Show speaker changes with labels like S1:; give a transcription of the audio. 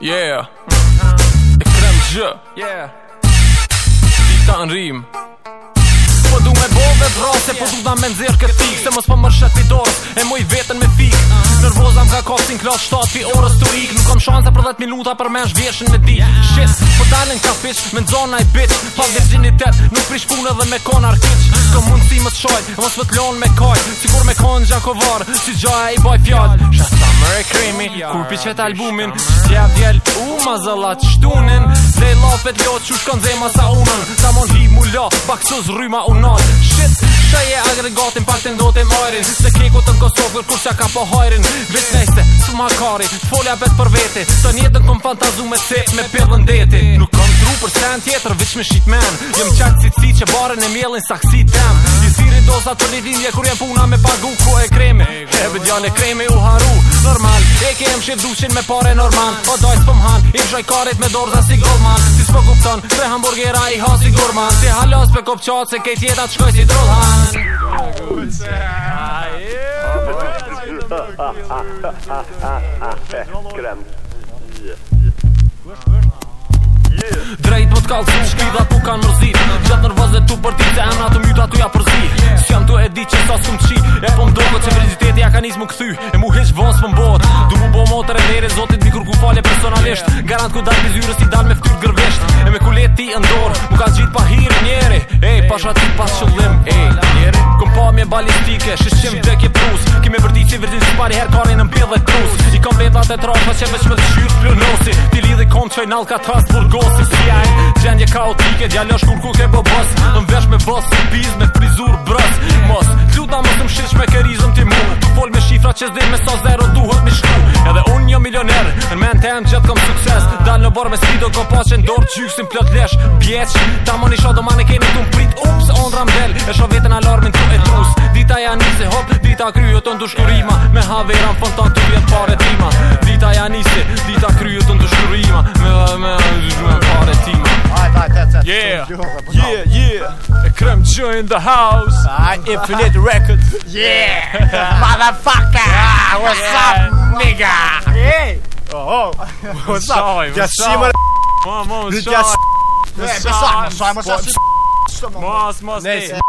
S1: Yeah Ekrem zhë Yeah Ika në rim Po du me bove bro Se po du da me nëzirë këtë fik Se mos po më rëshet i E mu i vetën me fik Nërvoza më ka kapsin klas 7 Fi orës të ik Nuk kam shansa për 10 minuta Për me në me di Shit Po dalin ka fish Me në zona i bitch Pa virginitet, Nuk prish punë edhe me kon arkiq Ko mundësi më të shoj Mos më të lonë me kaj Si kur me kon gjakovar Si gjaja i baj fjall Shasta e krimi Kur piqet albumin Tja vjell u ma zëllat shtunin Dhe lafet lot që shkon zema sa unën Sa mon hi mu la Pak sus rryma unat Shit Sa je agregatin pak të ndote mërin Se keko të në Kosovër kur qa ka po hajrin Vit neste su ma kari Folja vet për vete Të njetën kom fantazu me se me pëllën deti Nuk kom tru për sen tjetër vish me shit men Jëm si si që barën e mjelin saksi tem Një siri dozat për një dindje, kur jem puna me pagu Ko e kremi Hebe djale kremi u haru Kem shit dushin me pare normal Po dojt s'pëm han I pëshoj karit me dorë dhe si gorman Si s'po kupton Pre hamburgera i ha si gorman Si halos pe kop qatë Se kejt jetat shkoj si drodhan Krem Drejt më t'kallë si shkri dhe t'u kanë Gjatë nërvëzet t'u për ti se e të mjuta t'u ja përzi Sjan t'u e di që sa më qi E po më dohë që vërgjiteti ja ka njës më këthy E mu heq vëz për më botë ant ku dal me zyra si dal me fytyr gërvesht e me kuleti ndor nuk ka zgjit pa hir njerë ej pasha ti pas qëllim ej njerë kom pa me balistike shishim tek e plus ki me vërtit si vërtit pa her kare në mbi dhe kruz i kom vetë atë trofa që më shpëll shyr plunosi ti lidhe kom çoj nall ka tras burgosi si ai gjendje kaotike djalosh kur ku ke bobos në vesh me vos biz me frizur bros mos Luta mos të më shish me kërizëm ti mu Tu fol me shifra që zdi me sa so zero duhet mi shku Edhe un një milioner Në parë me sfido ko pa qen dorë gjyksin plot lesh pjesh ta moni shodo mane kemi tum prit ups on rambel, e shoh veten alarmin të e trus dita ja nisi hop dita kryjo ton dushkurima me haveran fontan tu vjet pare tima dita ja nisi dita kryjo ton dushkurima me me me pare tima yeah yeah yeah e krem join the house infinite records yeah motherfucker what's up nigga yeah oh, what's up? Sorry, just sorry. Mom, mom, sorry. Just. Yeah, besides, Simon. Mos, mos, mos.